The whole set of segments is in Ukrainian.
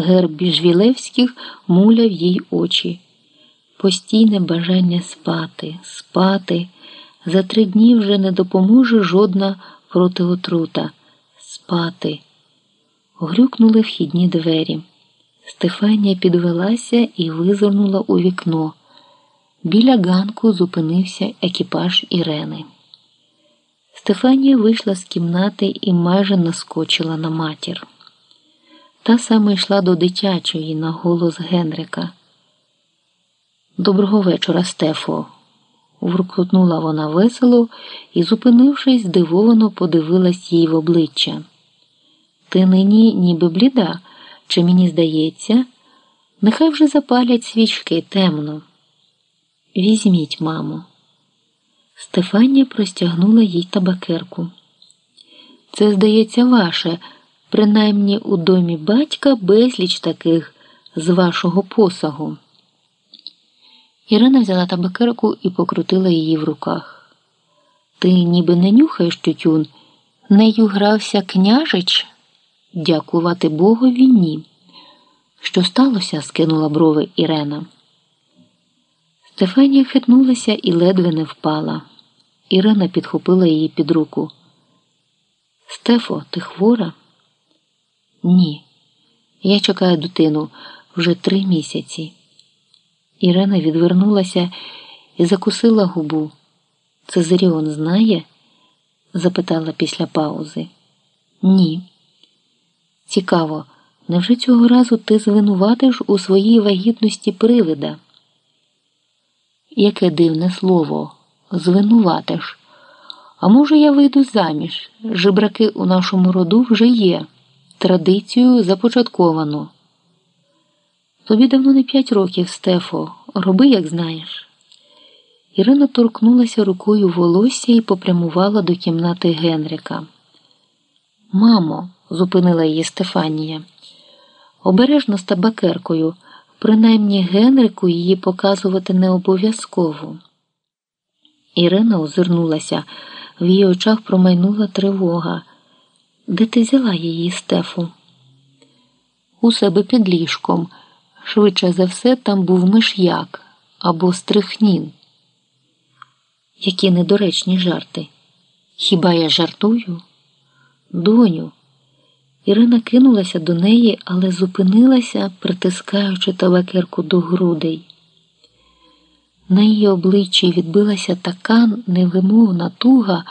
герб Біжвілевських муляв їй очі. Постійне бажання спати, спати. За три дні вже не допоможе жодна протиотрута. Спати. Грюкнули вхідні двері. Стефанія підвелася і визирнула у вікно. Біля ганку зупинився екіпаж Ірени. Стефанія вийшла з кімнати і майже наскочила на матір. Та саме йшла до дитячої на голос Генрика. Доброго вечора, Стефо. Врукотнула вона весело і, зупинившись, здивовано подивилась їй в обличчя. Ти нині ніби бліда, чи мені здається, нехай вже запалять свічки темно. Візьміть, мамо. Стефанія простягнула їй табакерку. Це, здається, ваше, принаймні у домі батька безліч таких з вашого посагу. Ірина взяла табакерку і покрутила її в руках. Ти ніби не нюхаєш тютюн, нею грався княжич? Дякувати Богові, ні. Що сталося? скинула брови Ірена. Стефанія хитнулася і ледве не впала. Ірина підхопила її під руку. Стефо, ти хвора? Ні. Я чекаю дитину вже три місяці. Ірина відвернулася і закусила губу. Цезаріон знає? запитала після паузи. Ні. Цікаво, невже цього разу ти звинуватиш у своїй вагітності привида? Яке дивне слово, звинуватиш. А може, я вийду заміж? Жебраки у нашому роду вже є. Традицію започатковано. Тобі давно не п'ять років, Стефо, роби, як знаєш. Ірина торкнулася рукою волосся і попрямувала до кімнати Генрика. Мамо, зупинила її Стефанія, обережно з табакеркою, принаймні Генрику її показувати не обов'язково. Ірина озирнулася, в її очах промайнула тривога. Де ти взяла її, Стефу? У себе під ліжком. Швидше за все, там був миш'як або стрихнін. Які недоречні жарти. Хіба я жартую? Доню. Ірина кинулася до неї, але зупинилася, притискаючи табакерку до грудей. На її обличчі відбилася така невимовна туга,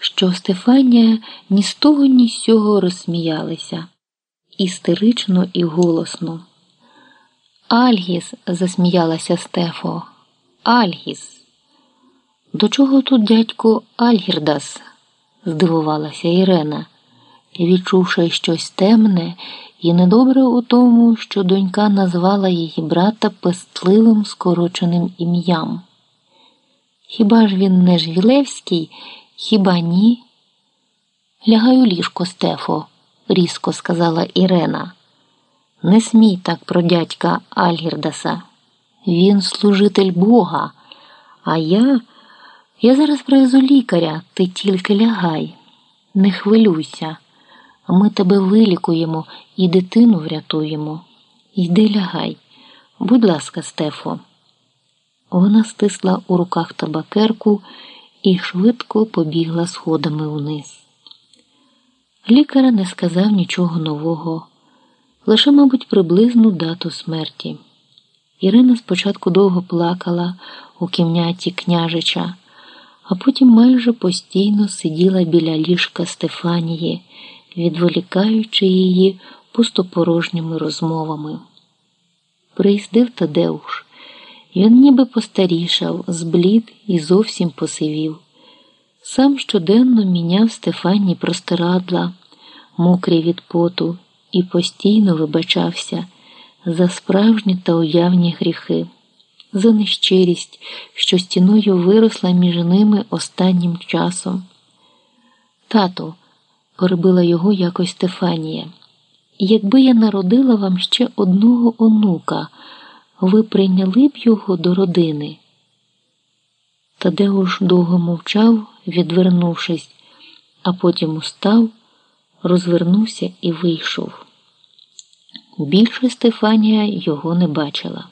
що Стефанія ні з того, ні з цього розсміялися істерично і голосно. Альгіс, засміялася Стефо. Альгіс. До чого тут дядько Альгірдас? здивувалася Ірена, відчувши щось темне і недобре у тому, що донька назвала її брата пестливим скороченим ім'ям. Хіба ж він не Жвілевський, хіба ні? Лягай у ліжко, Стефо, різко сказала Ірена. Не смій так про дядька Альгірдаса. Він служитель Бога, а я. Я зараз привезу лікаря, ти тільки лягай. Не хвилюйся, ми тебе вилікуємо і дитину врятуємо. Йди лягай. Будь ласка, Стефо. Вона стисла у руках табакерку і швидко побігла сходами униз. Лікар не сказав нічого нового лише, мабуть, приблизну дату смерті. Ірина спочатку довго плакала у кімнаті княжича, а потім майже постійно сиділа біля ліжка Стефанії, відволікаючи її пустопорожніми розмовами. Приїздив Тадеуш. Він ніби постарішав, зблід і зовсім посивів. Сам щоденно міняв Стефані простирадла, мокрі від поту і постійно вибачався за справжні та уявні гріхи, за нещирість, що стіною виросла між ними останнім часом. Тату, перебила його якось Стефанія, якби я народила вам ще одного онука, ви прийняли б його до родини. Тадеуш довго мовчав, відвернувшись, а потім устав розвернувся і вийшов. Більше Стефанія його не бачила.